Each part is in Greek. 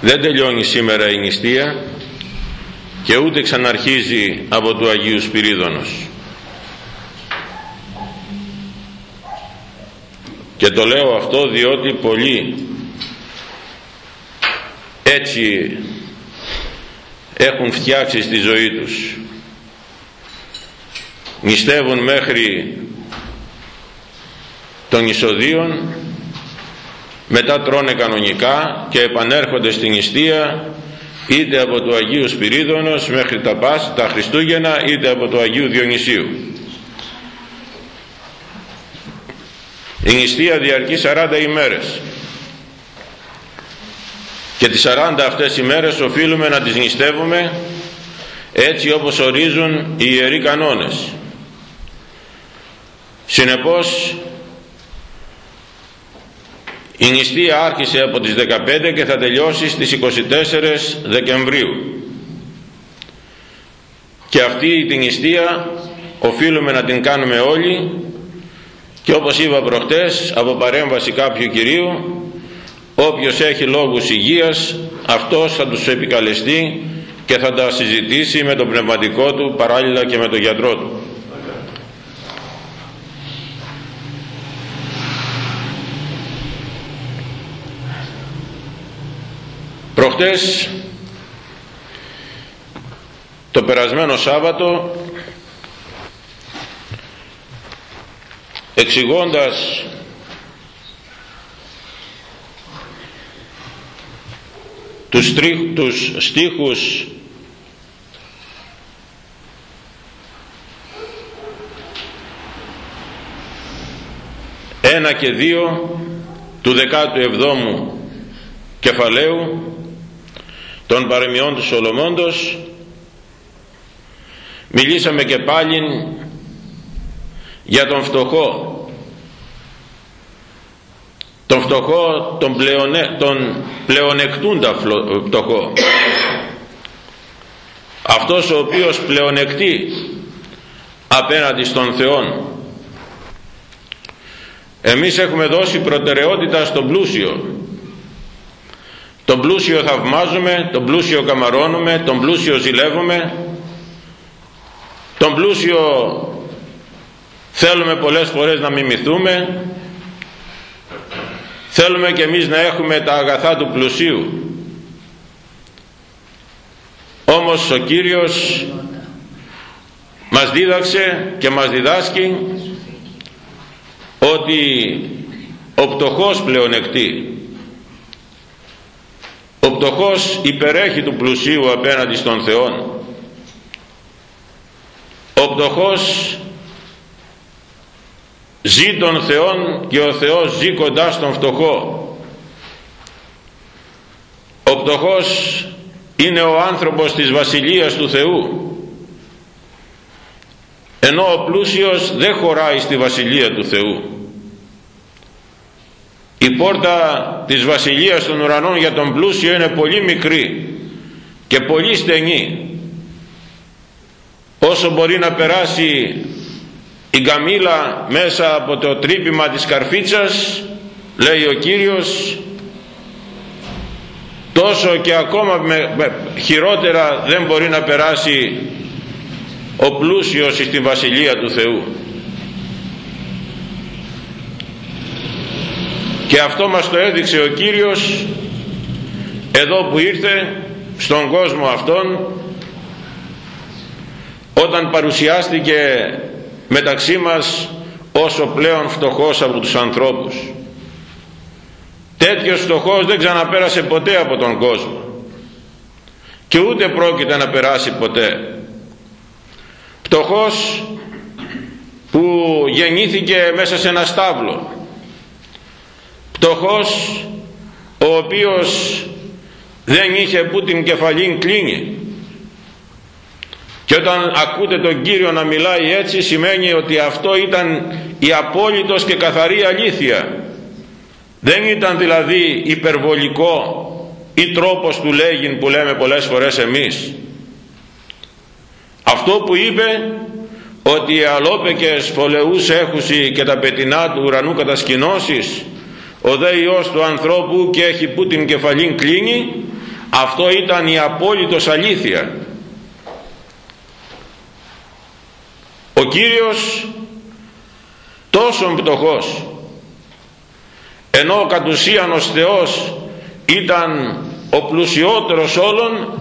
δεν τελειώνει σήμερα η νηστεία και ούτε ξαναρχίζει από του Αγίου Σπυρίδωνος. Και το λέω αυτό διότι πολλοί έτσι έχουν φτιάξει στη ζωή τους. Νηστεύουν μέχρι των εισοδείων μετά τρώνε κανονικά και επανέρχονται στην νηστεία είτε από του Αγίου Σπυρίδωνος μέχρι τα, Πάσ, τα Χριστούγεννα είτε από του Αγίου Διονυσίου. Η νηστεία διαρκεί 40 ημέρες. Και τις 40 αυτές ημέρες οφείλουμε να τις νηστεύουμε έτσι όπως ορίζουν οι ιεροί κανόνες. Συνεπώς η νηστεία άρχισε από τις 15 και θα τελειώσει στις 24 Δεκεμβρίου. Και αυτή την νηστεία οφείλουμε να την κάνουμε όλοι και όπως είπα προχτές από παρέμβαση κάποιου κυρίου όποιος έχει λόγους υγείας αυτός θα τους επικαλεστεί και θα τα συζητήσει με τον πνευματικό του παράλληλα και με τον γιατρό του προχτές το περασμένο Σάββατο εξηγώντας τους, τρί, τους στίχους ένα και δύο του 17ου κεφαλαίου των παρεμιών του Σολομώντος. Μιλήσαμε και πάλι για τον φτωχό. Τον φτωχό τον, πλεονε, τον πλεονεκτούντα φτωχό. Αυτός ο οποίος πλεονεκτεί απέναντι στον Θεό εμείς έχουμε δώσει προτεραιότητα στον πλούσιο τον πλούσιο θαυμάζουμε τον πλούσιο καμαρώνουμε τον πλούσιο ζηλεύουμε. Τον πλούσιο θέλουμε πολλές φορές να μιμηθούμε. Θέλουμε και εμείς να έχουμε τα αγαθά του πλουσίου. Όμως ο Κύριος μας δίδαξε και μας διδάσκει ότι ο πτωχός πλεονεκτεί ο πτωχός υπερέχει του πλουσίου απέναντι στον Θεό ο πτωχός ζει τον Θεόν και ο Θεός ζει κοντά στον φτωχό. Ο πτωχός είναι ο άνθρωπος της Βασιλείας του Θεού. Ενώ ο πλούσιος δεν χωράει στη Βασιλεία του Θεού η πόρτα της Βασιλείας των Ουρανών για τον πλούσιο είναι πολύ μικρή και πολύ στενή. Όσο μπορεί να περάσει η καμήλα μέσα από το τρύπημα της καρφίτσας λέει ο Κύριος τόσο και ακόμα με, χειρότερα δεν μπορεί να περάσει ο πλούσιος στην Βασιλεία του Θεού και αυτό μας το έδειξε ο Κύριος εδώ που ήρθε στον κόσμο αυτόν όταν παρουσιάστηκε μεταξύ μας όσο πλέον φτωχός από τους ανθρώπους. Τέτοιος φτωχός δεν ξαναπέρασε ποτέ από τον κόσμο και ούτε πρόκειται να περάσει ποτέ. Φτωχός που γεννήθηκε μέσα σε ένα στάβλο φτωχός ο οποίος δεν είχε που την κεφαλή κλείνει και όταν ακούτε τον Κύριο να μιλάει έτσι σημαίνει ότι αυτό ήταν η απόλυτος και καθαρή αλήθεια. Δεν ήταν δηλαδή υπερβολικό ή τρόπος του λέγειν που λέμε πολλές φορές εμείς. Αυτό που είπε ότι οι αλόπεκες φωλεούς έχουσι και τα πετεινά του ουρανού κατασκηνώσεις ο δε Υιός του ανθρώπου και έχει που την κεφαλήν κλείνει αυτό ήταν η απόλυτος αλήθεια. Ο Κύριος τόσο πτωχός ενώ ο κατ' ουσίαν ο Θεός ήταν ο πλουσιότερος όλων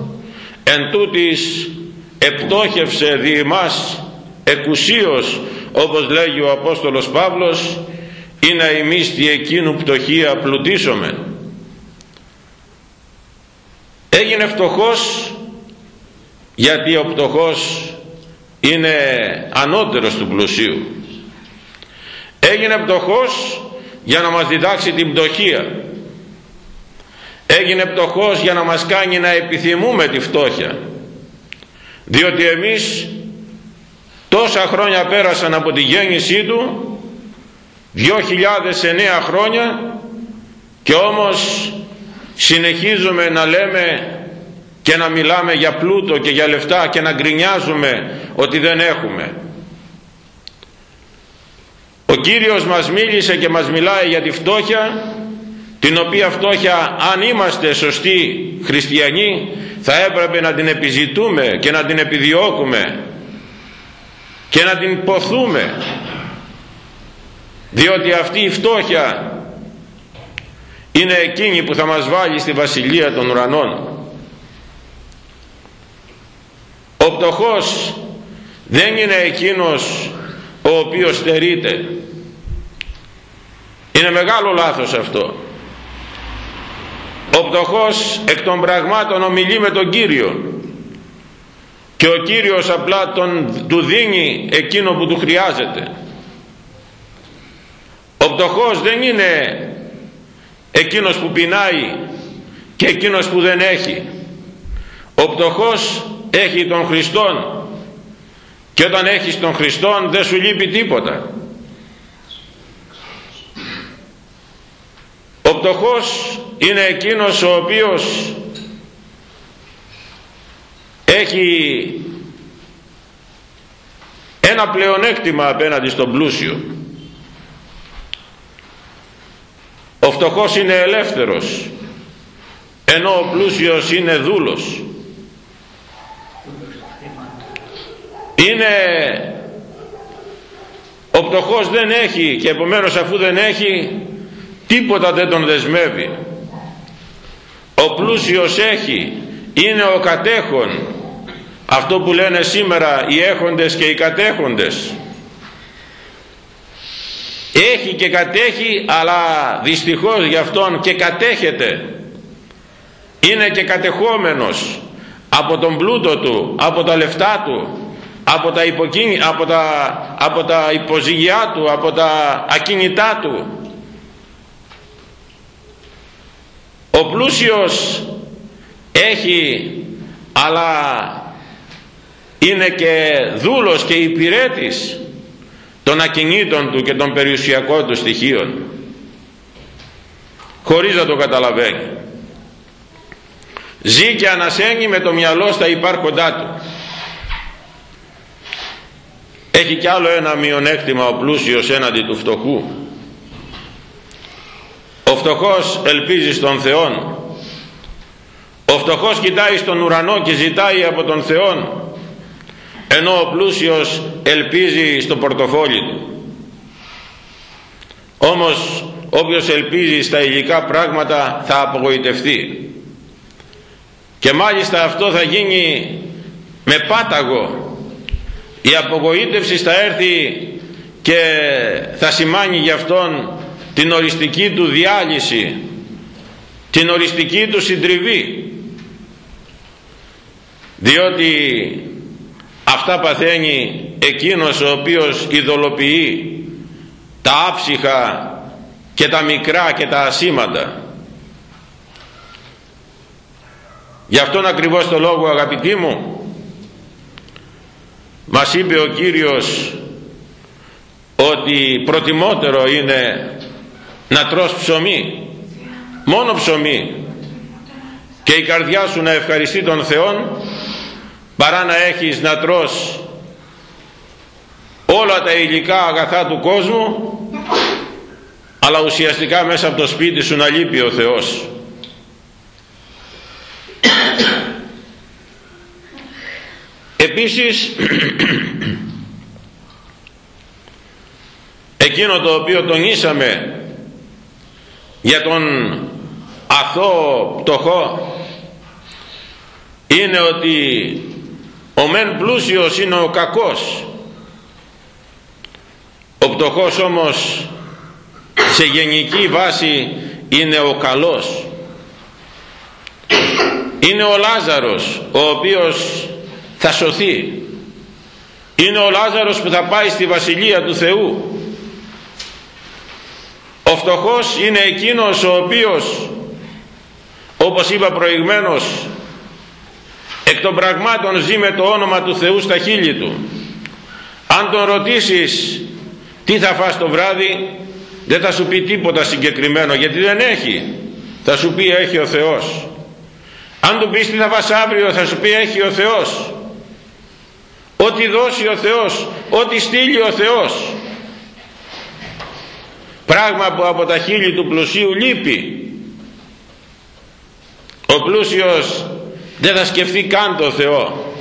εν τούτης επτόχευσε δι' εμάς εκουσίως όπως λέγει ο Απόστολος Παύλος είναι η μίστη εκείνου πτωχία πλουτίσομαι έγινε φτωχός γιατί ο πτωχός είναι ανώτερος του πλουσίου. Έγινε πτωχός για να μας διδάξει την πτωχία. Έγινε πτωχός για να μας κάνει να επιθυμούμε τη φτώχεια. Διότι εμείς τόσα χρόνια πέρασαν από τη γέννησή του 2009 χρόνια και όμως συνεχίζουμε να λέμε και να μιλάμε για πλούτο και για λεφτά και να γκρινιάζουμε ότι δεν έχουμε. Ο Κύριος μας μίλησε και μας μιλάει για τη φτώχεια την οποία φτώχεια αν είμαστε σωστοί χριστιανοί θα έπρεπε να την επιζητούμε και να την επιδιώκουμε και να την ποθούμε διότι αυτή η φτώχεια είναι εκείνη που θα μας βάλει στη βασιλεία των ουρανών. Ο πτωχός δεν είναι εκείνος ο οποίος στερείται. Είναι μεγάλο λάθος αυτό. Ο πτωχός εκ των πραγμάτων ομιλεί με τον Κύριο. Και ο Κύριος απλά τον, του δίνει εκείνο που του χρειάζεται ο πτωχός δεν είναι εκείνος που πεινάει και εκείνος που δεν έχει. Ο πτωχός έχει τον Χριστόν και όταν έχεις τον Χριστόν δεν σου λείπει τίποτα. Ο πτωχός είναι εκείνος ο οποίος έχει ένα πλεονέκτημα απέναντι στον πλούσιο ο φτωχός είναι ελεύθερος ενώ ο πλούσιος είναι δούλος. Είναι ο πτωχός δεν έχει και επομένως αφού δεν έχει τίποτα δεν τον δεσμεύει. Ο πλούσιος έχει είναι ο κατέχον. Αυτό που λένε σήμερα οι έχοντες και οι κατέχοντες έχει και κατέχει αλλά δυστυχώς γι' αυτόν και κατέχεται. Είναι και κατεχόμενος από τον πλούτο του από τα λεφτά του από τα, υποκίνη, από τα, από τα υποζυγιά του από τα ακίνητά του. Ο πλούσιος έχει αλλά είναι και δούλος και υπηρέτης των ακινήτων του και των περιουσιακών του στοιχείων χωρίς να το καταλαβαίνει. Ζει και ανασένει με το μυαλό στα υπάρχοντά του. Έχει κι άλλο ένα μειονέκτημα ο πλούσιος έναντι του φτωχού. Ο φτωχός ελπίζει στον Θεό ο φτωχός κοιτάει στον ουρανό και ζητάει από τον Θεό ενώ ο πλούσιος ελπίζει στο πορτοφόλι του. Όμως όποιος ελπίζει στα υλικά πράγματα θα απογοητευτεί. Και μάλιστα αυτό θα γίνει με πάταγο. Η απογοήτευση θα έρθει και θα σημάνει για αυτόν την οριστική του διάλυση την οριστική του συντριβή. Διότι αυτά παθαίνει εκείνος ο οποίος ειδωλοποιεί τα άψυχα και τα μικρά και τα ασήμαντα. Γι' αυτόν ακριβώς το λόγο αγαπητοί μου μας είπε ο Κύριος ότι προτιμότερο είναι να τρως ψωμί μόνο ψωμί και η καρδιά σου να ευχαριστεί τον Θεό παρά να έχεις να τρως όλα τα υλικά αγαθά του κόσμου αλλά ουσιαστικά μέσα από το σπίτι σου να λείπει ο Θεός. Επίσης εκείνο το οποίο τονίσαμε για τον αθώο πτωχό είναι ότι ο μεν πλούσιος είναι ο κακός. Ο πτωχός όμως σε γενική βάση είναι ο καλός. Είναι ο Λάζαρος ο οποίος θα σωθεί. Είναι ο Λάζαρος που θα πάει στη Βασιλεία του Θεού. Ο φτωχός είναι εκείνος ο οποίος όπως είπα προηγμένως εκ των πραγμάτων ζει με το όνομα του Θεού στα χείλη του. Αν τον ρωτήσεις τι θα φας το βράδυ δεν θα σου πει τίποτα συγκεκριμένο γιατί δεν έχει. Θα σου πει έχει ο Θεός. Αν του πεις τι θα φας αύριο θα σου πει έχει ο Θεός. Ό,τι δώσει ο Θεός ό,τι στείλει ο Θεός. Πράγμα που από τα χείλη του πλουσίου λείπει. Ο πλούσιος δεν θα σκεφτεί καν το Θεό.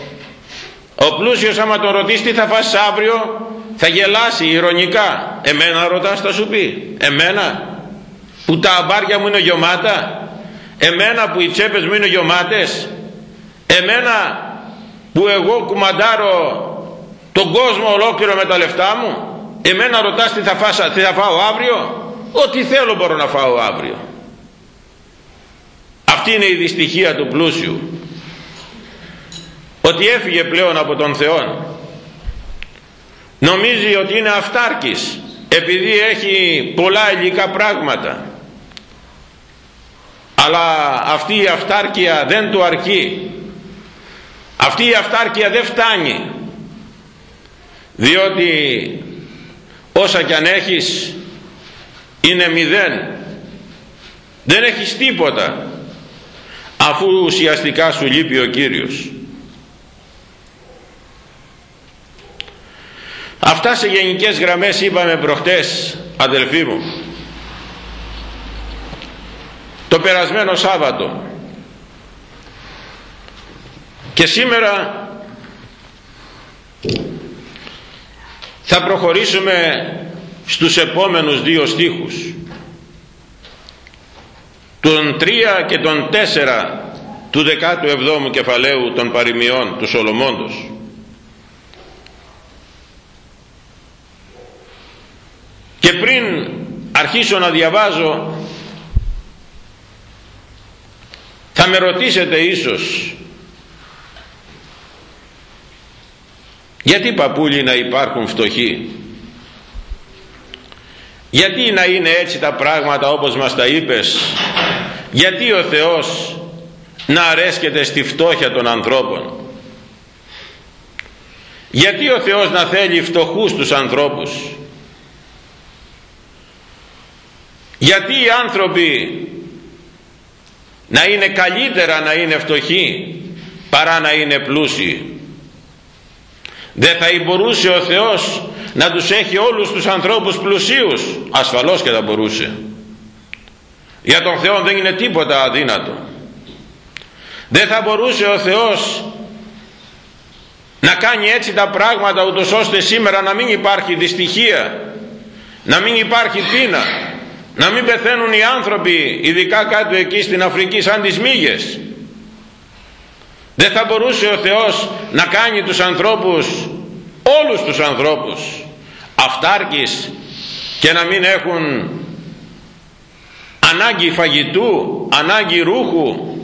Ο πλούσιος άμα τον ρωτήσεις τι θα φας αύριο θα γελάσει ηρωνικά. Εμένα ρωτάς θα σου πει. Εμένα. Που τα αμπάρια μου είναι γεμάτα εμένα που οι τσέπες μου είναι γεμάτες εμένα που εγώ κουμαντάρω τον κόσμο ολόκληρο με τα λεφτά μου. Εμένα ρωτάς τι θα, φάσα, τι θα φάω αύριο. Ό,τι θέλω μπορώ να φάω αύριο αυτή είναι η δυστυχία του πλούσιου ότι έφυγε πλέον από τον Θεό νομίζει ότι είναι αυτάρκης επειδή έχει πολλά υλικά πράγματα. Αλλά αυτή η αυτάρκεια δεν του αρκεί. Αυτή η αυτάρκεια δεν φτάνει. Διότι όσα κι αν έχεις είναι μηδέν. Δεν έχεις τίποτα αφού ουσιαστικά σου λείπει ο Κύριος αυτά σε γενικές γραμμές είπαμε προχτές αδελφοί μου. Το περασμένο Σάββατο. Και σήμερα θα προχωρήσουμε στους επόμενους δύο στίχους. Τον 3 και τον 4 του 17ου κεφαλαίου των παροιμιών του Σολομώντος και πριν αρχίσω να διαβάζω θα με ρωτήσετε ίσως γιατί παππούλοι να υπάρχουν φτωχοί; Γιατί να είναι έτσι τα πράγματα όπως μας τα είπες; Γιατί ο Θεός να αρέσκεται στη φτώχεια των ανθρώπων; Γιατί ο Θεός να θέλει φτωχούς τους ανθρώπους; Γιατί οι άνθρωποι να είναι καλύτερα να είναι φτωχοί παρά να είναι πλούσιοι. Δεν θα μπορούσε ο Θεός να τους έχει όλους τους ανθρώπους πλουσίους. Ασφαλώς και θα μπορούσε. Για τον Θεό δεν είναι τίποτα αδύνατο. Δεν θα μπορούσε ο Θεός να κάνει έτσι τα πράγματα ούτως ώστε σήμερα να μην υπάρχει δυστυχία να μην υπάρχει πείνα να μην πεθαίνουν οι άνθρωποι ειδικά κάτω εκεί στην Αφρική σαν τις μύγες. Δεν θα μπορούσε ο Θεός να κάνει τους ανθρώπους όλους τους ανθρώπους αυτάρκης και να μην έχουν ανάγκη φαγητού, ανάγκη ρούχου.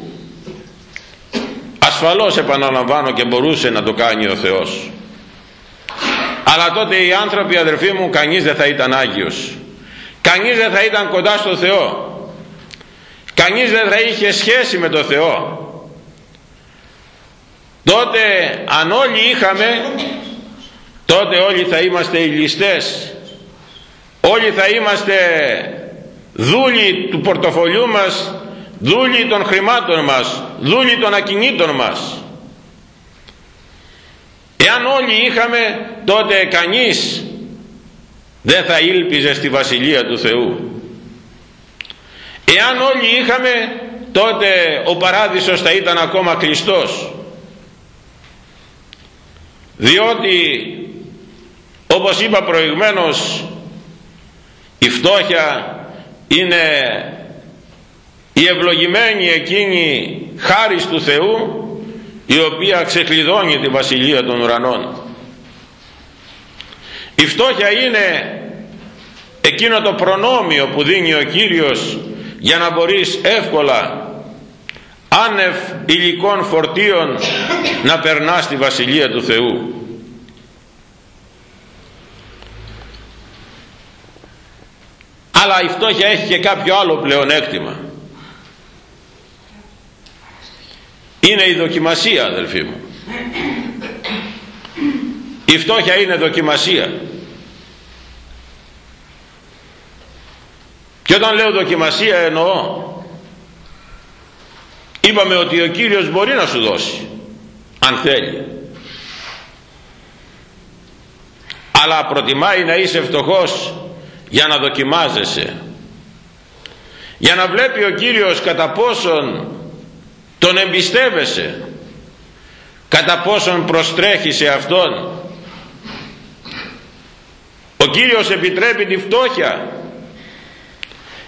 Ασφαλώς επαναλαμβάνω και μπορούσε να το κάνει ο Θεός. Αλλά τότε οι άνθρωποι αδερφοί μου κανείς δεν θα ήταν Άγιος κανείς δεν θα ήταν κοντά στο Θεό. Κανείς δεν θα είχε σχέση με το Θεό. Τότε αν όλοι είχαμε τότε όλοι θα είμαστε οι όλοι θα είμαστε δούλοι του πορτοφολιού μας δούλοι των χρημάτων μας δούλοι των ακινήτων μας. Εάν όλοι είχαμε τότε κανείς δεν θα ήλπιζε στη Βασιλεία του Θεού. Εάν όλοι είχαμε τότε ο παράδεισος θα ήταν ακόμα κλειστός. Διότι όπως είπα προηγουμένως η φτώχεια είναι η ευλογημένη εκείνη χάρη του Θεού η οποία ξεκλειδώνει τη βασιλεία των ουρανών η φτώχεια είναι εκείνο το προνόμιο που δίνει ο Κύριος για να μπορείς εύκολα άνευ υλικών φορτίων να περνάς τη Βασιλεία του Θεού. Αλλά η φτώχεια έχει και κάποιο άλλο πλεονέκτημα. Είναι η δοκιμασία αδελφοί μου. Η φτώχεια είναι δοκιμασία. Και όταν λέω δοκιμασία εννοώ. Είπαμε ότι ο Κύριος μπορεί να σου δώσει αν θέλει. Αλλά προτιμάει να είσαι φτωχός για να δοκιμάζεσαι. Για να βλέπει ο Κύριος κατά πόσον τον εμπιστεύεσαι κατά πόσον προστρέχει σε Αυτόν ο Κύριος επιτρέπει τη φτώχεια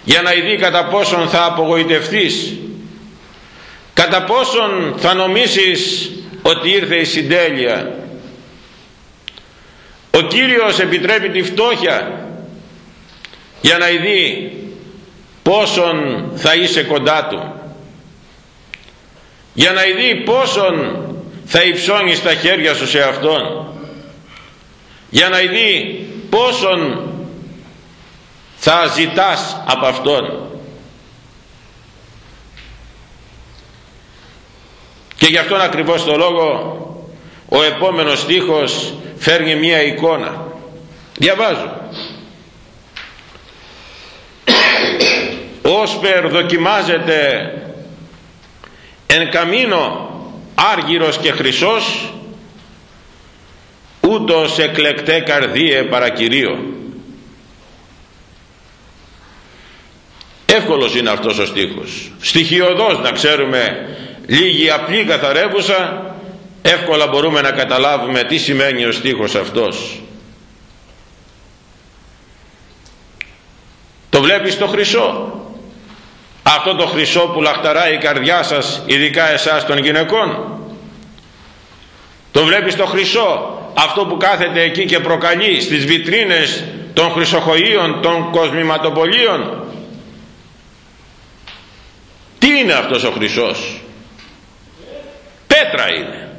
για να δει κατά πόσον θα απογοητευτείς κατά πόσον θα νομίσεις ότι ήρθε η συντέλεια. Ο Κύριος επιτρέπει τη φτώχεια για να δει πόσον θα είσαι κοντά Του για να δει πόσον θα υψώνεις τα χέρια σου σε Αυτόν για να δει πόσον θα ζητάς από Αυτόν. Και γι' αυτόν ακριβώς το λόγο ο επόμενος στίχος φέρνει μία εικόνα. Διαβάζω. Όσπερ δοκιμάζεται εν καμίνο άργυρος και χρυσός ούτως εκλεκτέ καρδίε παρακυρίο εύκολος είναι αυτός ο στίχος. Στοιχειοδός να ξέρουμε λίγη απλή καθαρεύουσα εύκολα μπορούμε να καταλάβουμε τι σημαίνει ο στίχος αυτός. Το βλέπεις το χρυσό. Αυτό το χρυσό που λαχταράει η καρδιά σας ειδικά εσάς των γυναικών. Το βλέπεις το χρυσό αυτό που κάθεται εκεί και προκαλεί στις βιτρίνες των χρυσοχοείων των κοσμηματοπολίων. Τι είναι αυτός ο χρυσός; Πέτρα είναι.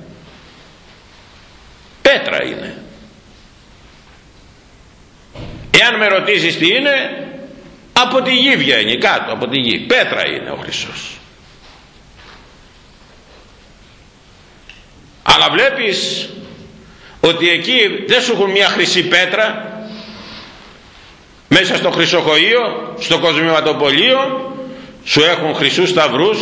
Πέτρα είναι. Εάν με ρωτήσεις τι είναι από τη γη βγαίνει κάτω από τη γη. Πέτρα είναι ο χρυσός. Αλλά βλέπεις ότι εκεί δεν σου έχουν μια χρυσή πέτρα μέσα στο χρυσοχοείο στο κοσμηματοπολείο σου έχουν χρυσούς σταυρούς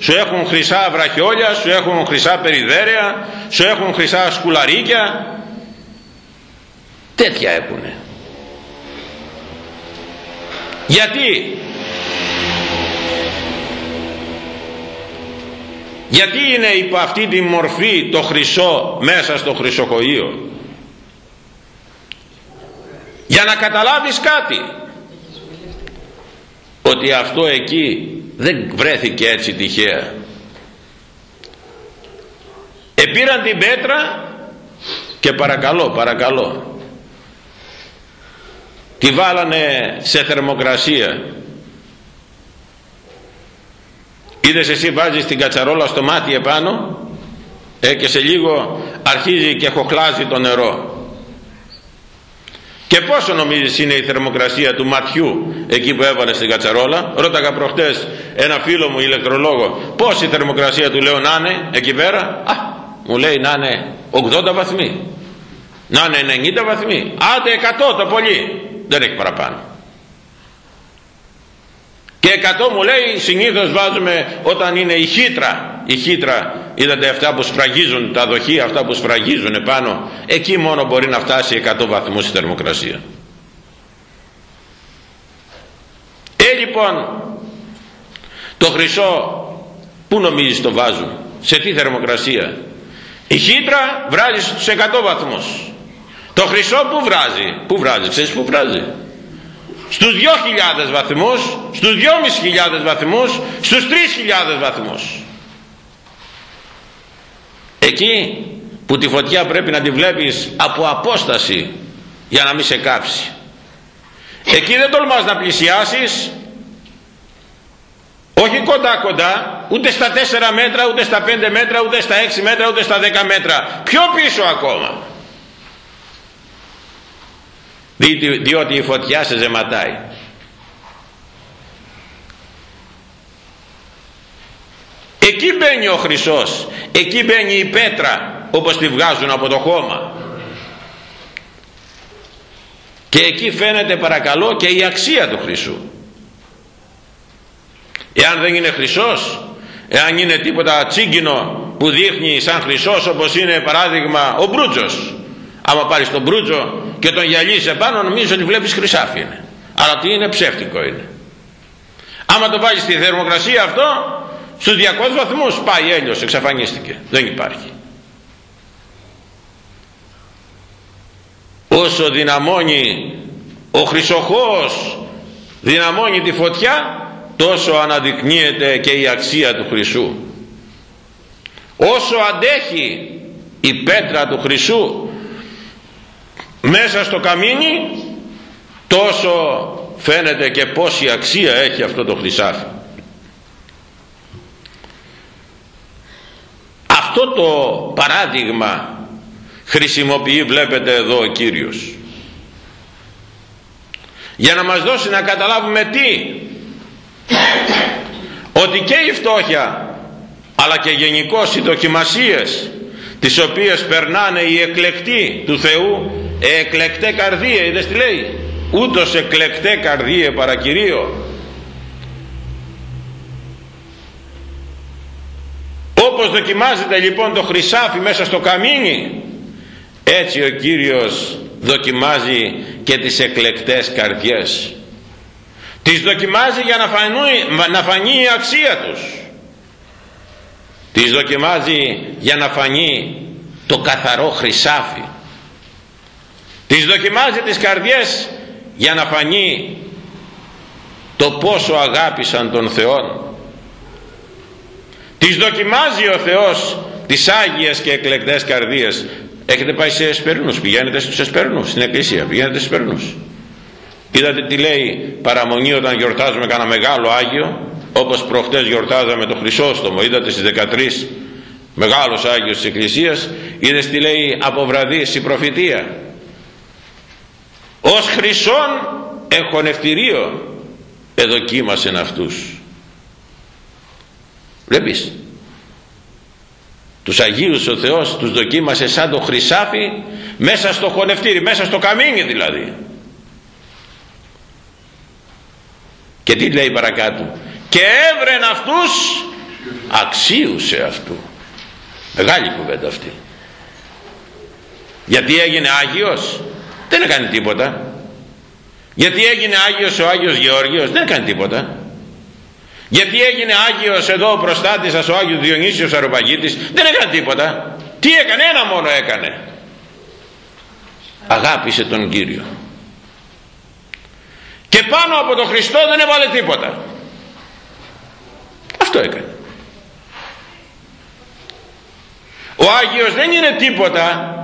σου έχουν χρυσά βραχιόλια σου έχουν χρυσά περιδέρεα σου έχουν χρυσά σκουλαρίκια. Τέτοια έχουνε. Γιατί γιατί είναι υπό αυτή τη μορφή το χρυσό μέσα στο χρυσοχοείο για να καταλάβεις κάτι ότι αυτό εκεί δεν βρέθηκε έτσι τυχαία. Επήραν την πέτρα και παρακαλώ παρακαλώ τη βάλανε σε θερμοκρασία είδες εσύ βάζεις την κατσαρόλα στο μάτι επάνω ε, και σε λίγο αρχίζει και χοχλάζει το νερό και πόσο νομίζεις είναι η θερμοκρασία του ματιού εκεί που έβαλες στην κατσαρόλα; Ρώταγα προχτές ένα φίλο μου ηλεκτρολόγο πόση θερμοκρασία του λέω να είναι εκεί πέρα. Α, μου λέει να είναι 80 βαθμοί. Να είναι 90 βαθμοί. Άντε 100 το πολύ. Δεν έχει παραπάνω. Και 100 μου λέει συνήθως βάζουμε όταν είναι η χύτρα. Η χύτρα είδατε αυτά που σφραγίζουν τα δοχεία αυτά που σφραγίζουν πάνω εκεί μόνο μπορεί να φτάσει 100 βαθμούς η θερμοκρασία. Ε λοιπόν το χρυσό που νομίζεις το βάζουν; Σε τι θερμοκρασία; Η χύτρα βράζει στους 100 βαθμούς. Το χρυσό που βράζει; Που βράζει ξέρεις που βράζει; Στους 2.000 βαθμούς στους 2.500 βαθμούς στους 3.000 βαθμούς. Εκεί που τη φωτιά πρέπει να τη βλέπεις από απόσταση για να μην σε κάψει. Εκεί δεν τολμάς να πλησιάσεις όχι κοντά κοντά ούτε στα 4 μέτρα ούτε στα 5 μέτρα ούτε στα 6 μέτρα ούτε στα 10 μέτρα. Πιο πίσω ακόμα διότι η φωτιά σε ζεματάει. Εκεί μπαίνει ο χρυσός. Εκεί μπαίνει η πέτρα όπως τη βγάζουν από το χώμα. Και εκεί φαίνεται παρακαλώ και η αξία του χρυσού. Εάν δεν είναι χρυσός εάν είναι τίποτα τσίγκινο που δείχνει σαν χρυσός όπως είναι παράδειγμα ο μπρούτζος άμα πάρεις τον μπρούτζο και τον γυαλίσει επάνω νομίζω ότι βλέπεις χρυσάφι είναι. Αλλά τι είναι ψεύτικο είναι. Άμα το βάλεις στη θερμοκρασία αυτό στους 200 βαθμούς πάει έλιος εξαφανίστηκε. Δεν υπάρχει. Όσο δυναμώνει ο χρυσοχός δυναμώνει τη φωτιά τόσο αναδεικνύεται και η αξία του χρυσού. Όσο αντέχει η πέτρα του χρυσού μέσα στο καμίνι τόσο φαίνεται και πόση αξία έχει αυτό το χρυσάφι. Αυτό το παράδειγμα χρησιμοποιεί βλέπετε εδώ ο Κύριος. Για να μας δώσει να καταλάβουμε τι. Ότι και η φτώχεια αλλά και γενικώς οι δοκιμασίες τις οποίες περνάνε οι εκλεκτοί του Θεού εκλεκτέ καρδίε είδες τι λέει; Ούτως εκλεκτέ καρδίε παρακυρίο όπως δοκιμάζεται λοιπόν το χρυσάφι μέσα στο καμίνι έτσι ο Κύριος δοκιμάζει και τις εκλεκτές καρδιές. Τις δοκιμάζει για να, φανεί, να φανεί η αξία τους. Τις δοκιμάζει για να φανεί το καθαρό χρυσάφι τις δοκιμάζει τις καρδιές για να φανεί το πόσο αγάπησαν τον Θεό τις δοκιμάζει ο Θεός τις Άγιες και εκλεκτές καρδίες. Έχετε πάει σε εσπερνούς πηγαίνετε στους εσπερνούς στην εκκλησία πηγαίνετε στους εσπερνούς είδατε τι λέει παραμονή όταν γιορτάζουμε κανένα μεγάλο Άγιο όπως προχτές γιορτάζαμε το Χρυσόστομο. Είδατε στις 13 μεγάλος Άγιος της Εκκλησίας είδες τι λέει από βραδύ η προφητεία ως χρυσόν έχω νευτηρίο εδοκίμασεν αυτούς. Βλέπεις; Τους Αγίους ο Θεός τους δοκίμασε σαν το χρυσάφι μέσα στο χωνευτήρι μέσα στο καμίνι δηλαδή. Και τι λέει παρακάτω; Και έβρεν αυτούς αξίουσε αυτού μεγάλη κουβέντα αυτή. Γιατί έγινε Άγιος; Δεν έκανε τίποτα. Γιατί έγινε Άγιος ο Άγιος Γεώργιος δεν έκανε τίποτα. Γιατί έγινε Άγιος εδώ ο προστάτης σας ο Άγιος Διονύσιος Αροπαγίτης δεν έκανε τίποτα. Τι έκανε ένα μόνο έκανε. Αγάπησε τον Κύριο. Και πάνω από τον Χριστό δεν έβαλε τίποτα. Αυτό έκανε. Ο Άγιος δεν είναι τίποτα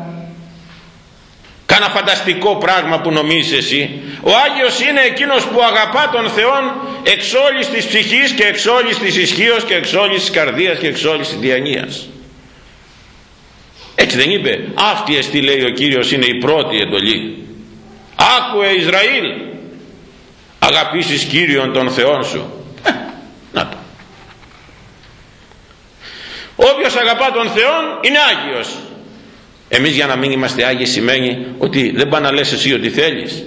κάνα φανταστικό πράγμα που νομίζεις εσύ. Ο Άγιος είναι εκείνος που αγαπά τον Θεό εξ όλης της ψυχής και εξ όλης της ισχύως και εξ όλης της καρδίας και εξ όλης της διανοίας έτσι δεν είπε. Αυτή εστί λέει ο Κύριος είναι η πρώτη εντολή. Άκουε Ισραήλ αγαπήσεις Κύριον τον Θεόν σου. Ε, να το. Όποιος αγαπά τον Θεό είναι Άγιος εμείς για να μην είμαστε Άγιοι σημαίνει ότι δεν πάνε να λες εσύ ότι θέλεις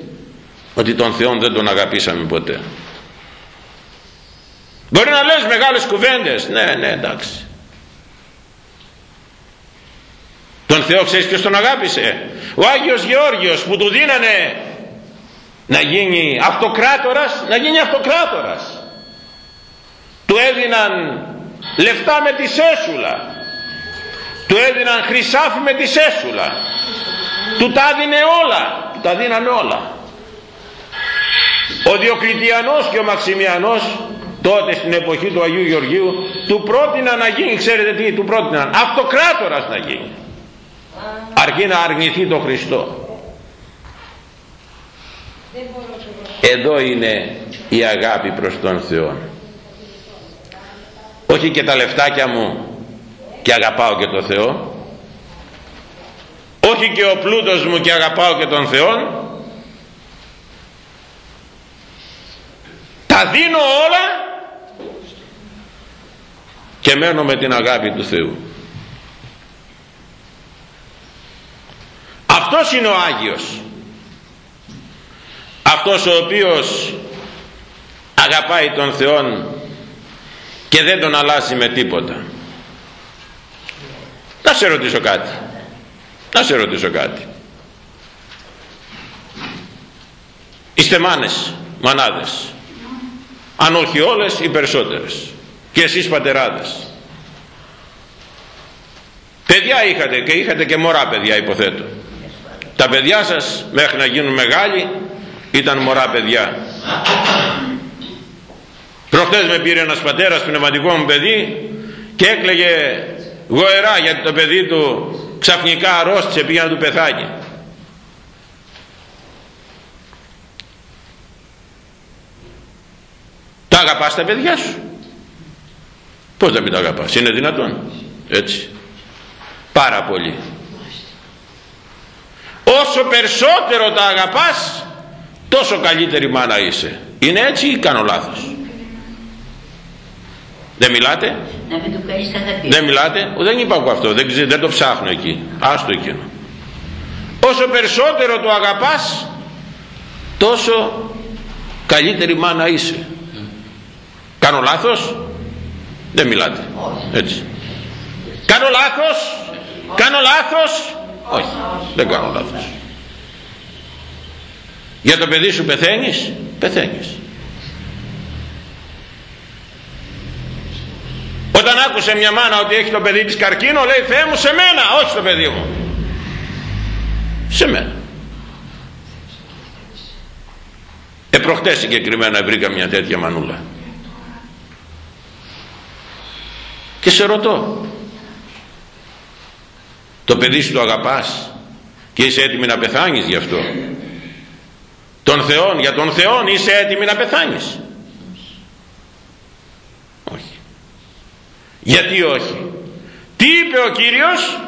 ότι τον Θεό δεν τον αγαπήσαμε ποτέ. Μπορεί να λες μεγάλες κουβέντες. Ναι ναι εντάξει. Τον Θεό ξέρεις ποιος τον αγάπησε; Ο Άγιος Γεώργιος που του δίνανε να γίνει αυτοκράτορας να γίνει αυτοκράτορας. Του έδιναν λεφτά με τη σέσουλα του έδιναν χρυσάφι με τη σέσουλα. Του τα δίνε όλα. Του τα δίνανε όλα. Ο Διοκλητιανός και ο Μαξιμιανός τότε στην εποχή του Αγίου Γεωργίου του πρότειναν να γίνει ξέρετε τι του πρότειναν αυτοκράτορας να γίνει. Αρκεί να αρνηθεί το Χριστό. Εδώ είναι η αγάπη προς τον Θεό. Όχι και τα λεφτάκια μου και αγαπάω και τον Θεό. Όχι και ο πλούτος μου και αγαπάω και τον Θεό τα δίνω όλα και μένω με την αγάπη του Θεού. Αυτός είναι ο Άγιος. Αυτός ο οποίος αγαπάει τον Θεό και δεν τον αλλάζει με τίποτα να σε ρωτήσω κάτι. Να σε ρωτήσω κάτι. Είστε μάνες μανάδες αν όχι όλες οι περισσότερες. Και εσείς πατεράδες. Παιδιά είχατε και είχατε και μωρά παιδιά υποθέτω. Τα παιδιά σας μέχρι να γίνουν μεγάλοι ήταν μωρά παιδιά. Προχτές με πήρε ένας πατέρας πνευματικό μου παιδί και έκλαιγε γοερά γιατί το παιδί του ξαφνικά αρρώστησε πήγε να του πεθάνει. Τα αγαπάς τα παιδιά σου; Πως να μην τα αγαπάς; Είναι δυνατόν. Έτσι. Πάρα πολύ. Όσο περισσότερο τα αγαπάς τόσο καλύτερη μάνα είσαι. Είναι έτσι ή κάνω λάθος; Δεν μιλάτε; Να μην του κάνεις αγάπη δεν μιλάτε; Δεν είπα εγώ αυτό. Δεν, δεν το ψάχνω εκεί. Άστο εκείνο. Όσο περισσότερο το αγαπάς τόσο καλύτερη μάνα είσαι. Κάνω λάθος; Δεν μιλάτε. Έτσι. Κάνω λάθος; Κάνω λάθος; Όχι. Δεν κάνω λάθος. Για το παιδί σου πεθαίνεις; Πεθαίνεις όταν άκουσε μια μάνα ότι έχει το παιδί της καρκίνο λέει Θεέ μου σε μένα όχι στο παιδί μου σε μένα. Ε προχτές συγκεκριμένα βρήκα μια τέτοια μανούλα. Και σε ρωτώ. Το παιδί σου το αγαπάς και είσαι έτοιμη να πεθάνεις γι' αυτό; Τον Θεόν, για τον Θεόν είσαι έτοιμη να πεθάνεις γιατί όχι; Τι είπε ο Κύριος;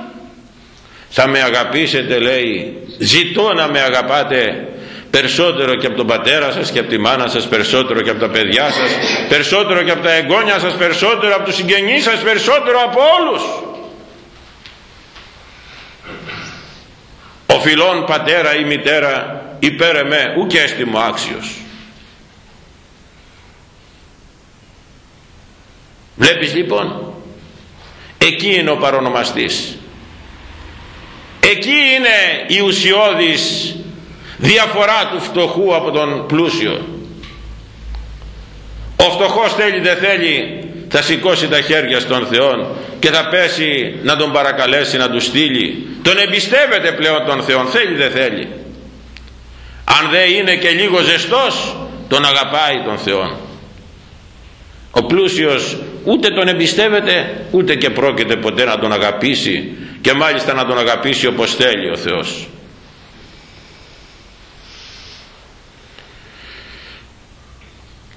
Θα με αγαπήσετε λέει ζητώ να με αγαπάτε περισσότερο και από τον πατέρα σας και από τη μάνα σας περισσότερο και από τα παιδιά σας περισσότερο και από τα εγγόνια σας περισσότερο από τους συγγενείς σας περισσότερο από όλους ο φιλόν πατέρα ή μητέρα υπέρ εμέ ουκ μου άξιος βλέπεις λοιπόν εκεί είναι ο παρονομαστής. Εκεί είναι η ουσιώδης διαφορά του φτωχού από τον πλούσιο. Ο φτωχός θέλει δεν θέλει θα σηκώσει τα χέρια στον Θεό και θα πέσει να τον παρακαλέσει να του στείλει. Τον εμπιστεύεται πλέον τον Θεό θέλει δεν θέλει. Αν δεν είναι και λίγο ζεστός τον αγαπάει τον Θεό ο πλούσιος ούτε τον εμπιστεύεται ούτε και πρόκειται ποτέ να τον αγαπήσει και μάλιστα να τον αγαπήσει όπως θέλει ο Θεός.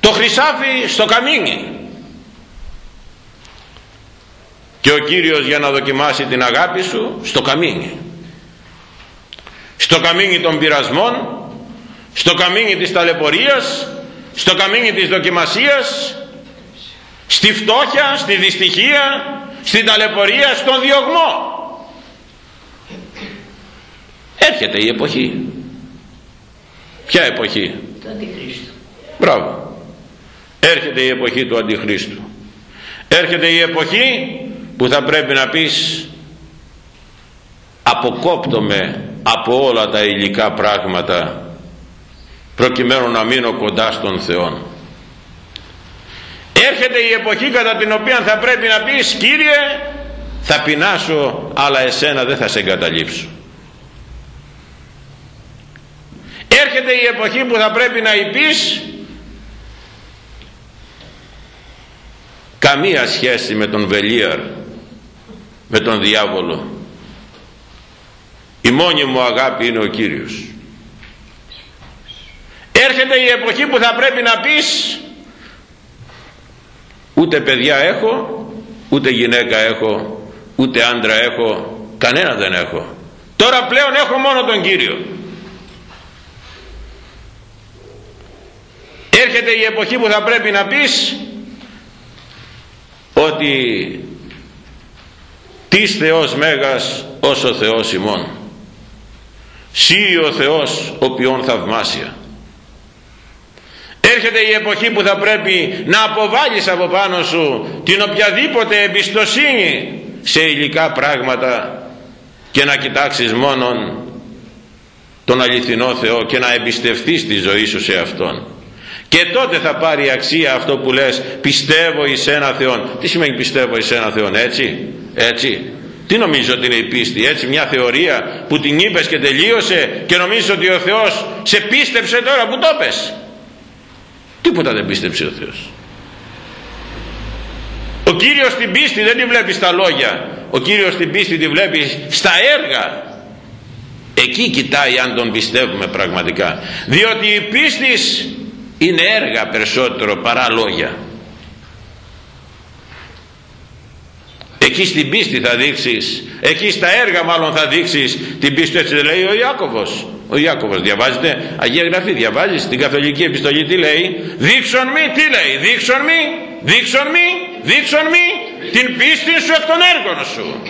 Το χρυσάφι στο καμίνι. Και ο Κύριος για να δοκιμάσει την αγάπη σου στο καμίνι. Στο καμίνι των πειρασμών στο καμίνι της ταλαιπωρίας στο καμίνι της δοκιμασίας στη φτώχεια, στη δυστυχία στην ταλαιπωρία, στον διωγμό. Έρχεται η εποχή. Ποια εποχή; Του Αντιχρίστου. Μπράβο. Έρχεται η εποχή του Αντιχρίστου. Έρχεται η εποχή που θα πρέπει να πεις αποκόπτομαι από όλα τα υλικά πράγματα προκειμένου να μείνω κοντά στον Θεό έρχεται η εποχή κατά την οποία θα πρέπει να πεις Κύριε θα πεινάσω αλλά εσένα δεν θα σε εγκαταλείψω έρχεται η εποχή που θα πρέπει να υπείς καμία σχέση με τον Βελίαρ με τον διάβολο. Η μόνη μου αγάπη είναι ο Κύριος έρχεται η εποχή που θα πρέπει να πεις ούτε παιδιά έχω ούτε γυναίκα έχω ούτε άντρα έχω κανένα δεν έχω. Τώρα πλέον έχω μόνο τον Κύριο. Έρχεται η εποχή που θα πρέπει να πεις ότι της Θεός Μέγας ως ο Θεός ημών. Σύ ο Θεός ο ποιόν θαυμάσια έρχεται η εποχή που θα πρέπει να αποβάλεις από πάνω σου την οποιαδήποτε εμπιστοσύνη σε υλικά πράγματα και να κοιτάξεις μόνον τον αληθινό Θεό και να εμπιστευτείς τη ζωή σου σε Αυτόν. Και τότε θα πάρει αξία αυτό που λες πιστεύω εις ένα Θεό τι σημαίνει πιστεύω εις ένα Θεό έτσι έτσι. Τι νομίζω ότι είναι η πίστη; Έτσι μια θεωρία που την είπες και τελείωσε και νομίζεις ότι ο Θεός σε πίστεψε τώρα που το πες τίποτα δεν πίστεψε ο Θεός. Ο Κύριος την πίστη δεν τη βλέπει στα λόγια. Ο Κύριος την πίστη τη βλέπει στα έργα. Εκεί κοιτάει αν τον πιστεύουμε πραγματικά. Διότι η πίστης είναι έργα περισσότερο παρά λόγια εκεί στην πίστη θα δείξεις. Εκεί στα έργα μάλλον θα δείξεις την πίστη έτσι λέει ο Ιάκωβος. Ο Ιάκωβος διαβάζετε Αγία Γραφή διαβάζεις την καθολική επιστολή τι λέει; Δείξον μη τι λέει; Δείξον μη δείξον μη δείξον μη την πίστη σου εκ των έργων σου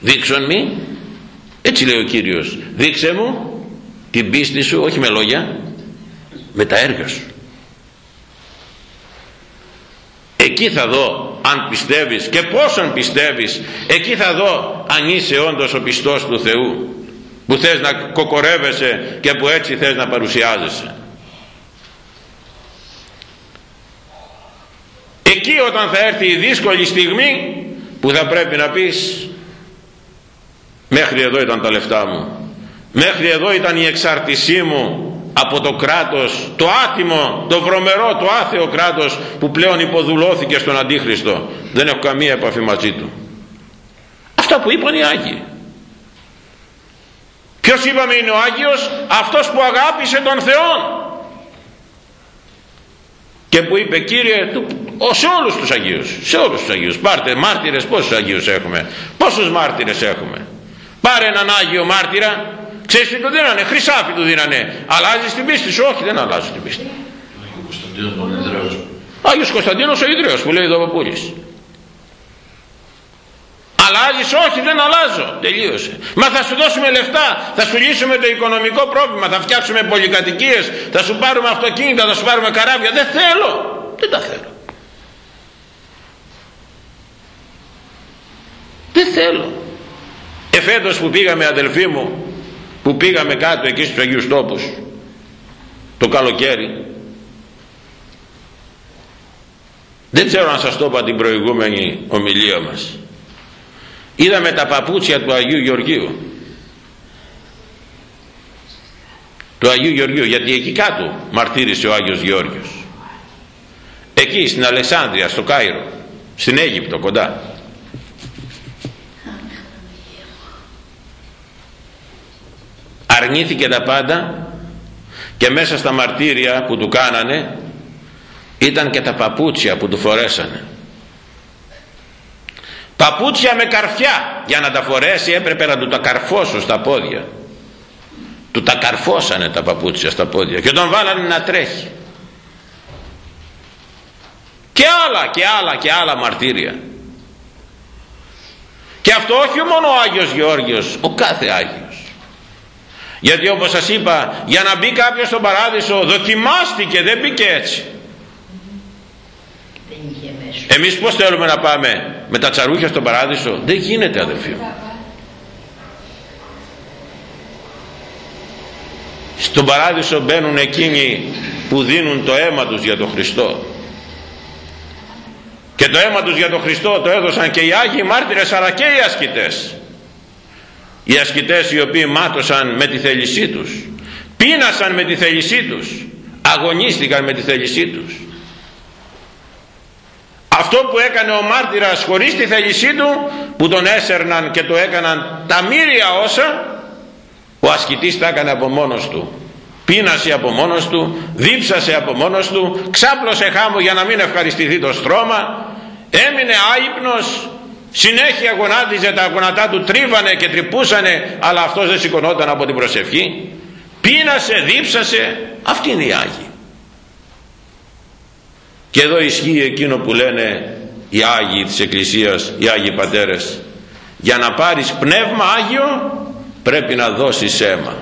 δείξον μη έτσι λέει ο Κύριος δείξε μου την πίστη σου όχι με λόγια με τα έργα σου εκεί θα δω αν πιστεύεις και πόσον πιστεύεις εκεί θα δω αν είσαι όντως ο πιστός του Θεού που θες να κοκορεύεσαι και που έτσι θες να παρουσιάζεσαι. Εκεί όταν θα έρθει η δύσκολη στιγμή που θα πρέπει να πεις μέχρι εδώ ήταν τα λεφτά μου. Μέχρι εδώ ήταν η εξάρτησή μου από το κράτος το άτιμο, το βρωμερό, το άθεο κράτος που πλέον υποδουλώθηκε στον Αντίχριστο. Δεν έχω καμία επαφή μαζί του. Αυτά που είπαν οι Άγιοι. Ποιος είπαμε είναι ο Άγιος; Αυτός που αγάπησε τον Θεό και που είπε Κύριε του, σε όλους τους Αγίους σε όλους τους Αγίους. Πάρτε μάρτυρες πόσους Αγίους έχουμε πόσους μάρτυρες έχουμε. Πάρε έναν Άγιο μάρτυρα Ξέρεις τι του δίνανε, χρυσάφι του δίνανε. Αλλάζει την πίστη σου, όχι δεν αλλάζει την πίστη. Άγιος Κωνσταντίνος ο Ιδρύος που λέει εδώ ο Παπούλης. Αλλάζεις, όχι δεν αλλάζω, τελείωσε. Μα θα σου δώσουμε λεφτά, θα σου λύσουμε το οικονομικό πρόβλημα, θα φτιάξουμε πολυκατοικίες, θα σου πάρουμε αυτοκίνητα, θα σου πάρουμε καράβια. Δεν θέλω, δεν τα θέλω. Δεν θέλω. Εφέτος που πήγαμε αδελφοί μου που πήγαμε κάτω εκεί στους Αγίους Τόπους το καλοκαίρι. Δεν ξέρω αν σας το είπα την προηγούμενη ομιλία μας. Είδαμε τα παπούτσια του Αγίου Γεωργίου. Του Αγίου Γεωργίου γιατί εκεί κάτω μαρτύρησε ο Άγιος Γεώργιος. Εκεί στην Αλεξάνδρεια στο Κάιρο στην Αίγυπτο κοντά αρνήθηκε τα πάντα και μέσα στα μαρτύρια που του κάνανε ήταν και τα παπούτσια που του φορέσανε. Παπούτσια με καρφιά. Για να τα φορέσει έπρεπε να του τα καρφώσουν στα πόδια. Του τα καρφώσανε τα παπούτσια στα πόδια και τον βάλανε να τρέχει. Και άλλα και άλλα και άλλα μαρτύρια. Και αυτό όχι μόνο ο Άγιος Γεώργιος ο κάθε Άγιος γιατί όπως σας είπα για να μπει κάποιος στον παράδεισο δοκιμάστηκε δεν μπήκε έτσι. Εμείς πως θέλουμε να πάμε; Με τα τσαρούχια στον παράδεισο; Δεν γίνεται αδελφοί μου. Στον παράδεισο μπαίνουν εκείνοι που δίνουν το αίμα τους για τον Χριστό. Και το αίμα τους για τον Χριστό το έδωσαν και οι Άγιοι μάρτυρες αλλά και οι ασκητές οι ασκητές οι οποίοι μάτωσαν με τη θέλησή τους πείνασαν με τη θέλησή τους αγωνίστηκαν με τη θέλησή τους. Αυτό που έκανε ο μάρτυρας χωρίς τη θέλησή του που τον έσερναν και το έκαναν τα μύρια όσα ο ασκητής τα έκανε από μόνος του. Πείνασε από μόνος του δίψασε από μόνος του ξάπλωσε χάμω για να μην ευχαριστηθεί το στρώμα έμεινε άϊπνος συνέχεια γονάτιζε τα γονατά του τρίβανε και τρυπούσανε αλλά αυτός δεν σηκωνόταν από την προσευχή. Πείνασε, δίψασε. Αυτή είναι η Άγιοι. Και εδώ ισχύει εκείνο που λένε οι Άγιοι της Εκκλησίας οι Άγιοι Πατέρες. Για να πάρεις πνεύμα Άγιο πρέπει να δώσεις αίμα.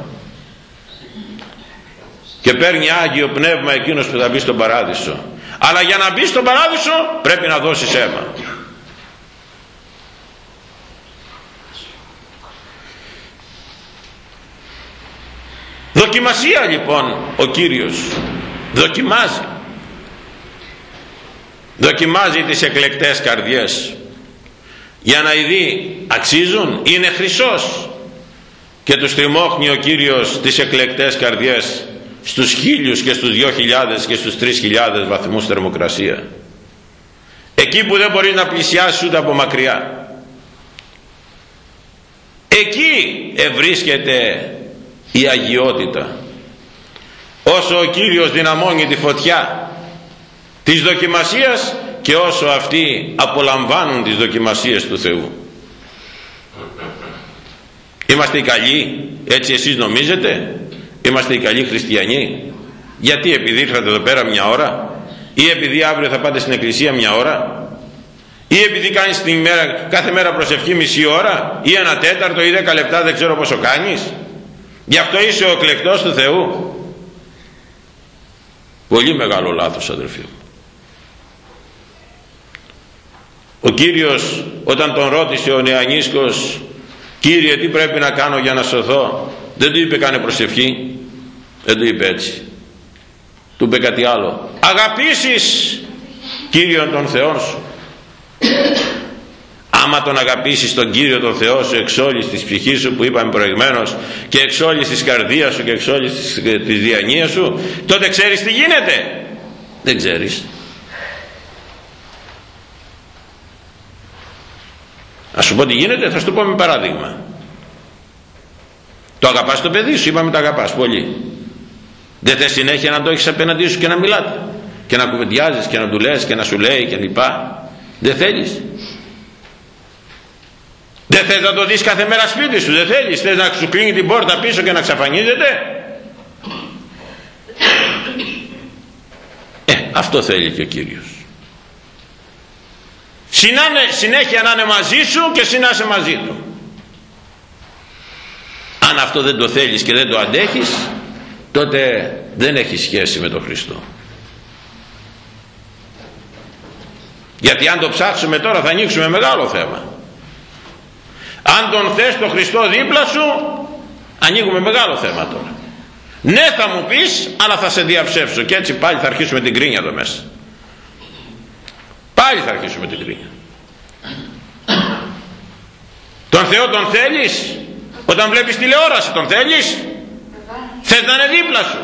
Και παίρνει Άγιο Πνεύμα εκείνος που θα μπει στον Παράδεισο. Αλλά για να μπει στον Παράδεισο πρέπει να δώσεις αίμα δοκιμασία λοιπόν ο Κύριος. Δοκιμάζει. Δοκιμάζει τις εκλεκτές καρδιές. Για να δει αξίζουν είναι χρυσός. Και τους τριμώχνει ο Κύριος τις εκλεκτές καρδιές στους χίλιους και στους δυο χιλιάδες και στους τρεις χιλιάδες βαθμούς θερμοκρασία. Εκεί που δεν μπορεί να πλησιάσει ούτε από μακριά. Εκεί ευρίσκεται η αγιότητα. Όσο ο Κύριος δυναμώνει τη φωτιά της δοκιμασίας και όσο αυτοί απολαμβάνουν τις δοκιμασίες του Θεού. Είμαστε οι καλοί έτσι εσείς νομίζετε; Είμαστε οι καλοί χριστιανοί; Γιατί επειδή ήρθατε εδώ πέρα μια ώρα; Ή επειδή αύριο θα πάτε στην εκκλησία μια ώρα; Ή επειδή κάνεις την μέρα, κάθε μέρα προσευχή μισή ώρα; Ή ένα τέταρτο ή δέκα λεπτά δεν ξέρω πόσο κάνεις; Γι' αυτό είσαι ο εκλεκτός του Θεού. Πολύ μεγάλο λάθος αδελφοί μου. Ο Κύριος όταν τον ρώτησε ο Νεανίσκος Κύριε τι πρέπει να κάνω για να σωθώ; Δεν του είπε κάνε προσευχή. Δεν του είπε έτσι. Του είπε κάτι άλλο. Αγαπήσεις Κύριον τον Θεό σου άμα τον αγαπήσεις τον Κύριο τον Θεό σου εξ όλης της ψυχής σου που είπαμε προηγμένως και εξ όλης της καρδίας σου και εξ όλης της, της διανοίας σου τότε ξέρεις τι γίνεται δεν ξέρεις Ας σου πω τι γίνεται, θα σου το πω με παράδειγμα. Το αγαπάς το παιδί σου, είπαμε το αγαπάς πολύ. Δεν θες συνέχεια να το έχεις απέναντί σου και να μιλάτε. Και να κουβεντιάζεις και να του λες και να σου λέει και λοιπά. Δεν θέλεις. Δεν θες να το δεις κάθε μέρα σπίτι σου, δεν θέλεις. Θες να σου κλείνει την πόρτα πίσω και να ξαφανίζεται. Ε, αυτό θέλει και ο Κύριος. Συνάνε, συνέχεια να είναι μαζί σου και συνάσε μαζί του αν αυτό δεν το θέλεις και δεν το αντέχεις τότε δεν έχει σχέση με τον Χριστό γιατί αν το ψάξουμε τώρα θα ανοίξουμε μεγάλο θέμα αν τον θες τον Χριστό δίπλα σου ανοίγουμε μεγάλο θέμα τώρα. Ναι θα μου πεις αλλά θα σε διαψεύσω. Και έτσι πάλι θα αρχίσουμε την κρίνια εδώ μέσα. Πάλι θα αρχίσουμε την κρίνια. Τον Θεό τον θέλεις; Όταν βλέπεις τηλεόραση τον θέλεις; Θες να είναι δίπλα σου.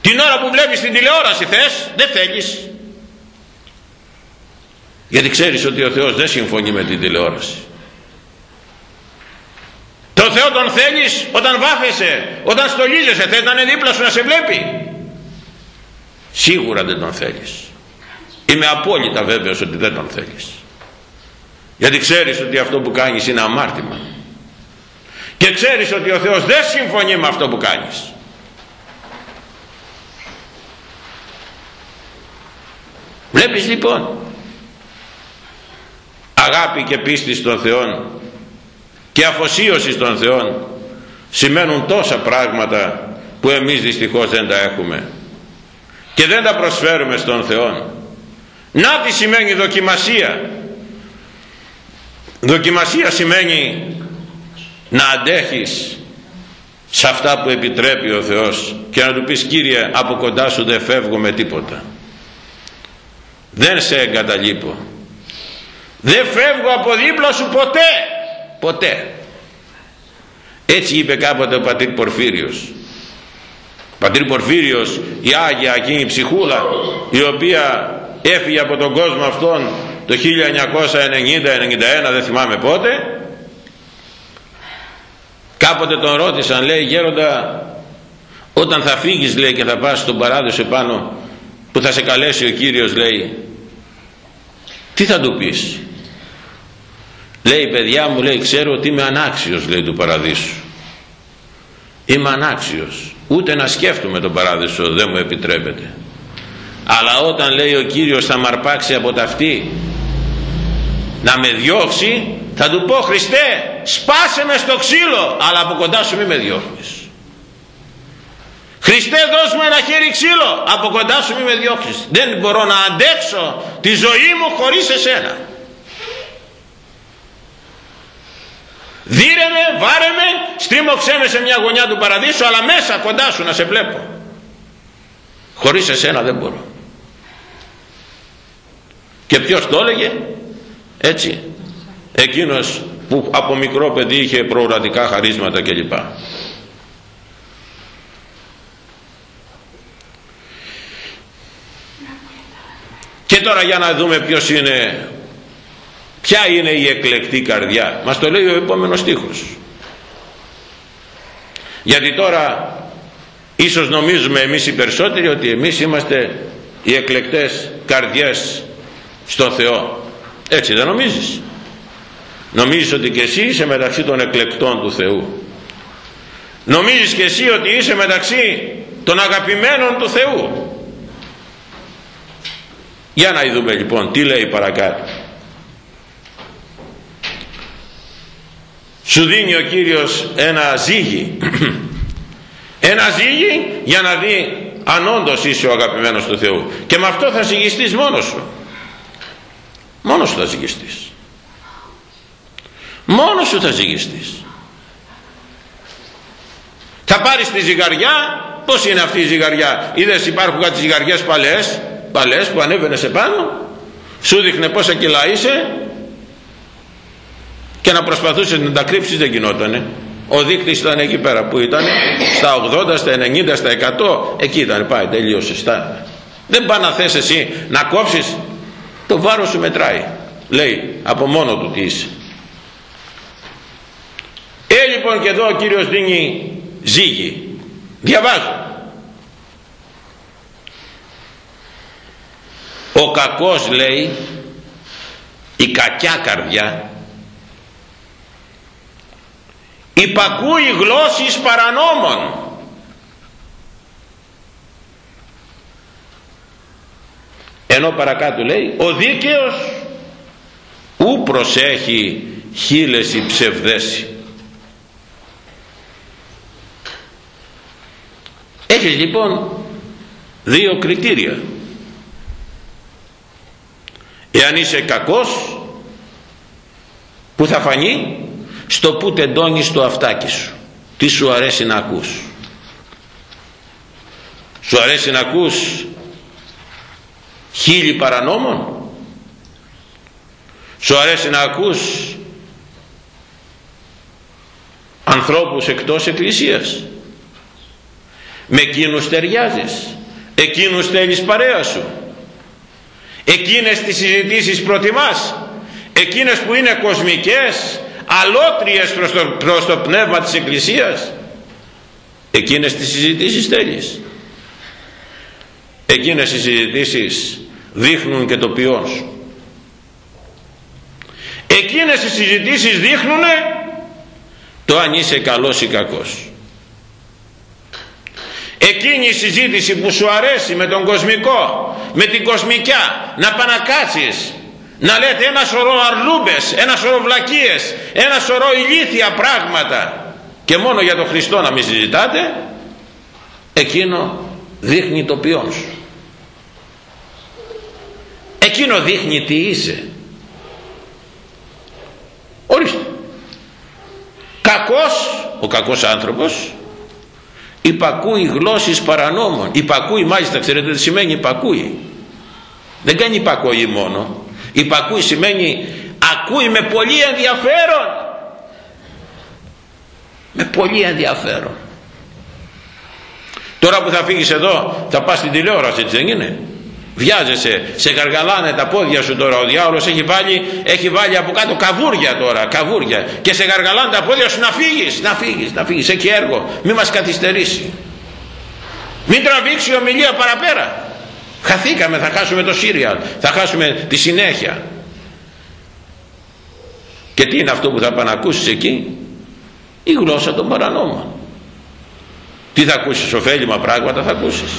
Την ώρα που βλέπεις την τηλεόραση θες; Δεν θέλεις. Γιατί ξέρεις ότι ο Θεός δεν συμφωνεί με την τηλεόραση τον Θεό τον θέλεις όταν βάφεσαι όταν στολίζεσαι θες να είναι δίπλα σου να σε βλέπει. Σίγουρα δεν τον θέλεις. Είμαι απόλυτα βέβαιος ότι δεν τον θέλεις. Γιατί ξέρεις ότι αυτό που κάνεις είναι αμάρτημα. Και ξέρεις ότι ο Θεός δεν συμφωνεί με αυτό που κάνεις. Βλέπεις λοιπόν αγάπη και πίστη στον Θεό και αφοσίωσης στον Θεό σημαίνουν τόσα πράγματα που εμείς δυστυχώς δεν τα έχουμε. Και δεν τα προσφέρουμε στον Θεό να τι σημαίνει δοκιμασία. Δοκιμασία σημαίνει να αντέχεις σε αυτά που επιτρέπει ο Θεός και να του πεις Κύριε από κοντά σου δεν φεύγω με τίποτα. Δεν σε εγκαταλείπω. Δεν φεύγω από δίπλα σου ποτέ ποτέ. Έτσι είπε κάποτε ο πατήρ Πορφύριος. Πατήρ Πορφύριος η Άγια εκείνη ψυχούλα η οποία έφυγε από τον κόσμο αυτόν το 1990-91 δεν θυμάμαι πότε κάποτε τον ρώτησαν λέει γέροντα όταν θα φύγεις λέει και θα πας στον παράδεισο επάνω που θα σε καλέσει ο Κύριος λέει τι θα του πεις λέει παιδιά μου λέει ξέρω ότι είμαι ανάξιος λέει του παραδείσου. Είμαι ανάξιος. Ούτε να σκέφτομαι τον παράδεισο δεν μου επιτρέπεται αλλά όταν λέει ο Κύριος θα μ' αρπάξει από ταυτή να με διώξει θα του πω Χριστέ σπάσε με στο ξύλο αλλά από κοντά σου μη με διώχνεις Χριστέ δώσ' μου ένα χέρι ξύλο από κοντά σου μη με διώξεις δεν μπορώ να αντέξω τη ζωή μου χωρίς εσένα Δίρε με, βάρε με, στρίμωξέ με σε μια γωνιά του παραδείσου αλλά μέσα κοντά σου να σε βλέπω. Χωρίς εσένα δεν μπορώ. Και ποιος το έλεγε; Έτσι. Εκείνος που από μικρό παιδί είχε προορατικά χαρίσματα κλπ. Και τώρα για να δούμε ποιος είναι Ποια είναι η εκλεκτή καρδιά; Μας το λέει ο επόμενος στίχος. Γιατί τώρα ίσως νομίζουμε εμείς οι περισσότεροι ότι εμείς είμαστε οι εκλεκτές καρδιές στον Θεό. Έτσι δεν νομίζεις; Νομίζεις ότι και εσύ είσαι μεταξύ των εκλεκτών του Θεού. Νομίζεις και εσύ ότι είσαι μεταξύ των αγαπημένων του Θεού. Για να δούμε λοιπόν τι λέει παρακάτω. Σου δίνει ο Κύριος ένα ζύγι. Ένα ζύγι για να δει αν όντως είσαι ο αγαπημένος του Θεού. Και με αυτό θα ζυγιστείς μόνος σου. Μόνος σου θα ζυγιστείς. Μόνος σου θα ζυγιστείς. Θα πάρεις τη ζυγαριά. Πως είναι αυτή η ζυγαριά; Είδες υπάρχουν κάτι ζυγαριές παλές παλές που ανέβαινε σε πάνω. Σου δείχνε πόσα κιλά είσαι και να προσπαθούσε να τα κρύψεις δεν γινότανε. Ο δείκτης ήταν εκεί πέρα που ήταν. Στα 80, στα 90, στα 100 εκεί ήταν. Πάει τελείωσε στα... δεν πάει να θες εσύ να κόψεις. Το βάρος σου μετράει λέει από μόνο του τι είσαι. Ε λοιπόν και εδώ ο Κύριος δίνει ζύγι. Διαβάζω. Ο κακός λέει η κακιά καρδιά υπακούει γλώσσης παρανόμων. Ενώ παρακάτω λέει ο δίκαιος ου προσέχει χίλες η ψευδέση έχεις λοιπόν δύο κριτήρια. Εάν είσαι κακός που θα φανεί; Στο που τεντώνεις το αυτάκι σου. Τι σου αρέσει να ακούς. Σου αρέσει να ακούς χίλιοι παρανόμων. Σου αρέσει να ακούς ανθρώπους εκτός εκκλησίας. Με εκείνους ταιριάζεις. Εκείνους θέλεις παρέα σου. Εκείνες τις συζητήσεις προτιμάς. Εκείνες που είναι κοσμικές αλότριες προς το, προς το πνεύμα της Εκκλησίας. Εκείνες τις συζητήσεις θέλεις. Εκείνες οι συζητήσεις δείχνουν και το ποιόν σου. Εκείνες οι συζητήσεις δείχνουν το αν είσαι καλός ή κακός. Εκείνη η συζήτηση που σου αρέσει με τον κοσμικό με την κοσμικιά να πανακάτσεις να λέτε ένα σωρό αρλούμπες, ένα σωρό βλακίες, ένα σωρό ηλίθια πράγματα και μόνο για τον Χριστό να μην συζητάτε, εκείνο δείχνει το ποιόν σου. Εκείνο δείχνει τι είσαι. Ορίστε. Κακός, ο κακός άνθρωπος, υπακούει γλώσσης παρανόμων. Υπακούει μάλιστα, ξέρετε τι σημαίνει υπακούει δεν κάνει υπακοή μόνο υπακούει σημαίνει ακούει με πολύ ενδιαφέρον. Με πολύ ενδιαφέρον. Τώρα που θα φύγεις εδώ θα πας στην τηλεόραση έτσι δεν είναι; Βιάζεσαι σε γαργαλάνε τα πόδια σου τώρα. Ο διάολος έχει βάλει, έχει βάλει από κάτω καβούρια τώρα καβούρια. Και σε γαργαλάνε τα πόδια σου να φύγεις να φύγεις να φύγεις. Έχει έργο. Μη μας καθυστερήσει. Μην τραβήξει η ομιλία παραπέρα χαθήκαμε θα χάσουμε το σύριαλ θα χάσουμε τη συνέχεια. Και τι είναι αυτό που θα πάνε εκεί; Η γλώσσα των παρανόμων. Τι θα ακούσεις ωφέλιμα πράγματα θα ακούσεις.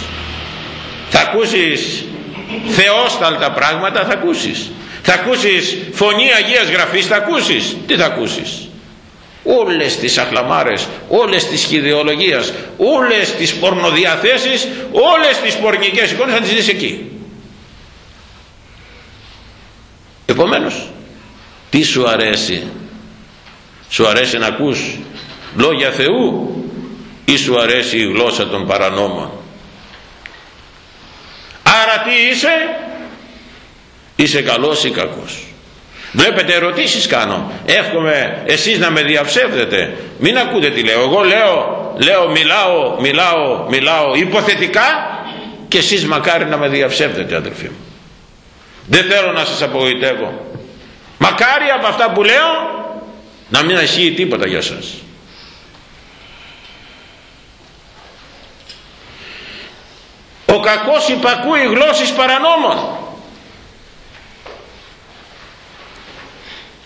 Θα ακούσεις θεόσταλτα πράγματα θα ακούσεις. Θα ακούσεις φωνή Αγίας Γραφής θα ακούσεις. Τι θα ακούσεις; Όλες τις αχλαμάρες όλες τις χειδεολογίες όλες τις πορνοδιαθέσεις όλες τις πορνικές εικόνες θα τις δεις εκεί. Επομένως τι σου αρέσει; Σου αρέσει να ακούς λόγια Θεού ή σου αρέσει η γλώσσα των παρανόμων; Άρα τι είσαι; Είσαι καλός ή κακός; Βλέπετε ερωτήσεις κάνω. Εύχομαι εσείς να με διαψεύδετε. Μην ακούτε τι λέω. Εγώ λέω, λέω μιλάω μιλάω μιλάω υποθετικά και εσείς μακάρι να με διαψεύδετε αδελφοί μου. Δεν θέλω να σας απογοητεύω. Μακάρι από αυτά που λέω να μην ασχύει τίποτα για σας. Ο κακός υπακούει γλώσσης παρανόμων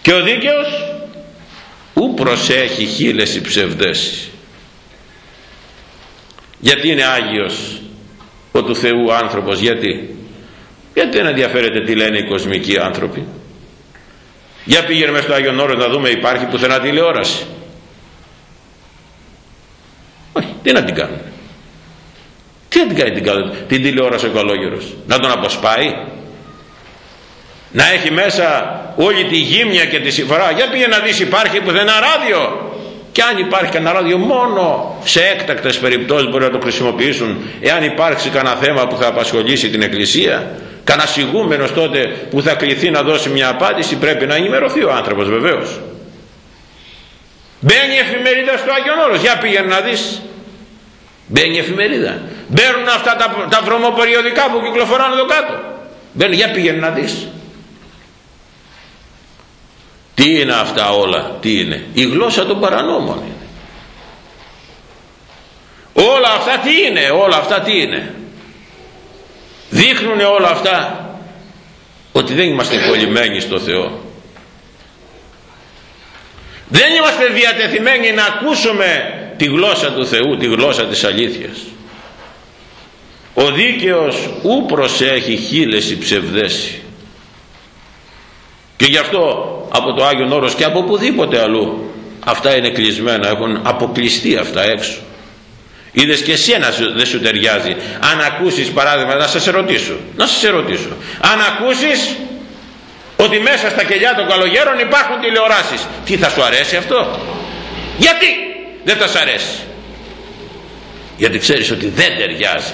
και ο δίκαιος ου προσέχει χίλες οι ψευδές. Γιατί είναι Άγιος ο του Θεού άνθρωπος γιατί; Γιατί δεν ενδιαφέρεται τι λένε οι κοσμικοί άνθρωποι; Για πήγαινε μέσα στο Άγιον Όρος να δούμε υπάρχει πουθενά τηλεόραση. Όχι τι να την κάνουμε; Τι να την κάνει την, την τηλεόραση ο καλόγερος; Να τον αποσπάει; Να έχει μέσα όλη τη γύμνια και τη συμφορά. Για πήγε να δεις υπάρχει πουθενά ράδιο. Και αν υπάρχει κανένα ράδιο μόνο σε έκτακτες περιπτώσεις μπορεί να το χρησιμοποιήσουν. Εάν υπάρξει κανένα θέμα που θα απασχολήσει την Εκκλησία κανένα σιγούμενος τότε που θα κληθεί να δώσει μια απάντηση πρέπει να ενημερωθεί ο άνθρωπος βεβαίως. Μπαίνει η εφημερίδα στο Άγιον Όρος. Για πήγαινε να δεις. Μπαίνει η εφημερίδα. Μπαίνουν αυτά τα, τα βρωμοπεριοδικά που κυκλοφοράνε εδώ κάτω. Μπαίνει για πήγαινε να δεις τι είναι αυτά όλα, τι είναι; Η γλώσσα των παρανόμων είναι. Όλα αυτά τι είναι, όλα αυτά τι είναι; Δείχνουν όλα αυτά ότι δεν είμαστε κολλημένοι στο Θεό. Δεν είμαστε διατεθειμένοι να ακούσουμε τη γλώσσα του Θεού, τη γλώσσα της αλήθειας. Ο δίκαιος ου προσέχει χίλες η ψευδέση. Και γι' αυτό από το Άγιον Όρος και από οπουδήποτε αλλού αυτά είναι κλεισμένα έχουν αποκλειστεί αυτά έξω. Είδες και εσύ ένα δεν σου ταιριάζει. Αν ακούσεις παράδειγμα να σας ερωτήσω να σας ερωτήσω. Αν ακούσεις ότι μέσα στα κελιά των καλογέρων υπάρχουν τηλεοράσεις τι θα σου αρέσει αυτό; Γιατί δεν θα σου αρέσει; Γιατί ξέρεις ότι δεν ταιριάζει.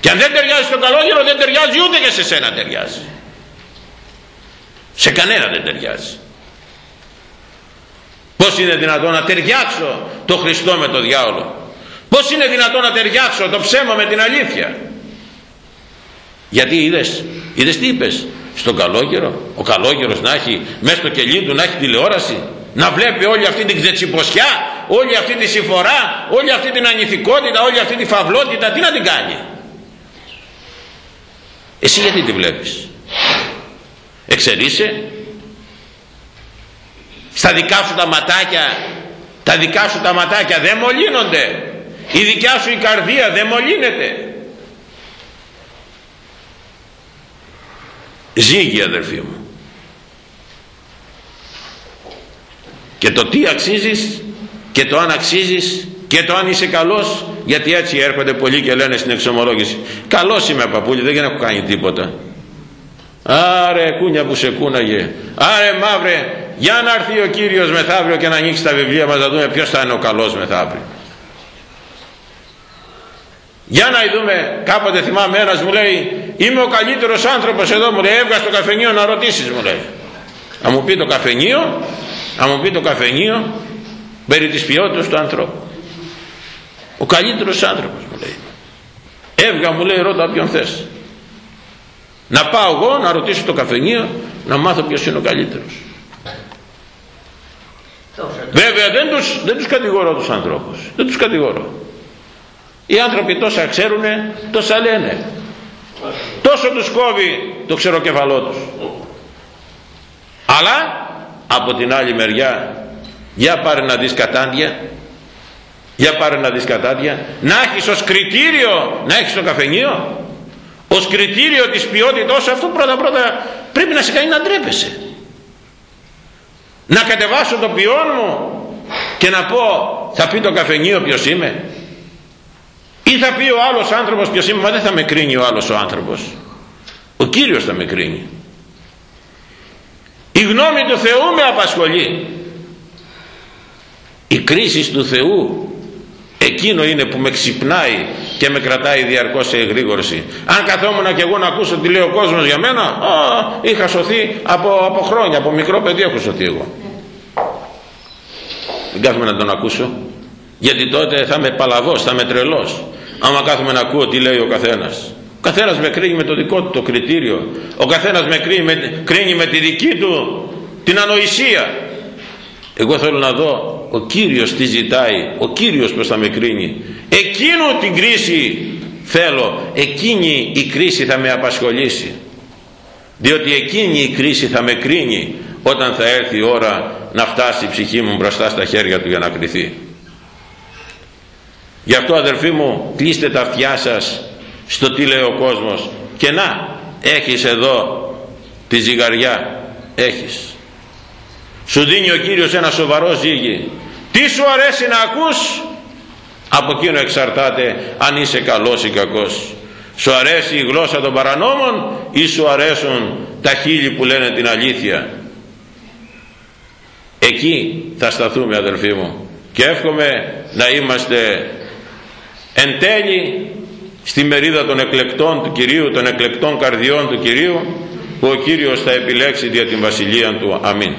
Και αν δεν ταιριάζει στον καλόγερο δεν ταιριάζει ούτε και σε σένα ταιριάζει σε κανένα δεν ταιριάζει. Πως είναι δυνατόν να ταιριάξω το Χριστό με το διάολο; Πως είναι δυνατόν να ταιριάξω το ψέμα με την αλήθεια; Γιατί είδες είδες τι είπες; Στον καλόγερο ο καλόγερος να έχει μέσα στο κελί του να έχει τηλεόραση να βλέπει όλη αυτή την ξετσιποσιά όλη αυτή τη συμφορά όλη αυτή την ανηθικότητα όλη αυτή τη φαυλότητα τι να την κάνει; Εσύ γιατί τη βλέπεις; Εξαιρείσαι στα δικά σου τα ματάκια τα δικά σου τα ματάκια δεν μολύνονται. Η δικιά σου η καρδία δεν μολύνεται. Ζήγη αδερφοί μου. Και το τι αξίζεις και το αν αξίζεις και το αν είσαι καλός γιατί έτσι έρχονται πολλοί και λένε στην εξομολόγηση καλός είμαι παππούλη δεν έχω κάνει τίποτα Άρε κούνια που σε κούναγε. Άρε μαύρε, για να έρθει ο Κύριος μεθαύριο και να ανοίξει τα βιβλία μας να δούμε ποιος θα είναι ο καλός μεθαύριο. Για να δούμε, κάποτε θυμάμαι ένας μου λέει, είμαι ο καλύτερος άνθρωπος εδώ μου λέει έβγα στο καφενείο να ρωτήσεις μου λέει να μου πει το καφενείο να μου πει το καφενείο περί της ποιότητας του ανθρώπου ο καλύτερος άνθρωπος μου λέει έβγα μου λέει ρώτα ποιον θες να πάω εγώ να ρωτήσω το καφενείο να μάθω ποιος είναι ο καλύτερος. Βέβαια δεν τους, δεν τους κατηγορώ τους ανθρώπους. Δεν τους κατηγορώ. Οι άνθρωποι τόσα ξέρουν τόσα λένε. Τόσο τους κόβει το ξεροκεφαλό τους. Αλλά από την άλλη μεριά για πάρε να δεις κατάντια για πάρε να δεις κατάντια να έχεις ως κριτήριο να έχεις το καφενείο ως κριτήριο της ποιότητας αυτό πρώτα πρώτα πρέπει να σε κάνει να ντρέπεσαι. Να κατεβάσω το ποιόν μου και να πω θα πει το καφενείο ποιος είμαι ή θα πει ο άλλος άνθρωπος ποιος είμαι μα δεν θα με κρίνει ο άλλος ο άνθρωπος. Ο Κύριος θα με κρίνει. Η γνώμη του Θεού με απασχολεί. Η κρίση του Θεού εκείνο είναι που με ξυπνάει και με κρατάει διαρκώς σε εγρήγορση αν καθόμουν και εγώ να ακούσω τι λέει ο κόσμος για μένα α, είχα σωθεί από, από χρόνια από μικρό παιδί έχω σωθεί εγώ. Δεν κάθομαι να τον ακούσω γιατί τότε θα είμαι παλαβός, θα είμαι τρελός. Άμα κάθομαι να ακούω τι λέει ο καθένας. Ο καθένας με κρίνει με το δικό του το κριτήριο. Ο καθένας με κρίνει με, κρίνει με τη δική του την ανοησία. Εγώ θέλω να δω ο Κύριος τι ζητάει ο Κύριος πως θα με κρίνει εκείνο την κρίση θέλω εκείνη η κρίση θα με απασχολήσει. Διότι εκείνη η κρίση θα με κρίνει όταν θα έρθει η ώρα να φτάσει η ψυχή μου μπροστά στα χέρια του για να κριθεί γι' αυτό αδερφοί μου κλείστε τα αυτιά σας στο τι λέει ο κόσμος και να έχεις εδώ τη ζυγαριά έχεις. Σου δίνει ο Κύριος ένα σοβαρό ζύγι. Τι σου αρέσει να ακούς; Από εκείνο εξαρτάται αν είσαι καλός ή κακός σου αρέσει η γλώσσα των παρανόμων ή σου αρέσουν τα χείλη που λένε την αλήθεια; Εκεί θα σταθούμε αδελφοί μου και εύχομαι να είμαστε εν τέλει στη μερίδα των εκλεκτών του Κυρίου των εκλεκτών καρδιών του Κυρίου που ο Κύριος θα επιλέξει για την Βασιλεία Του. Αμήν.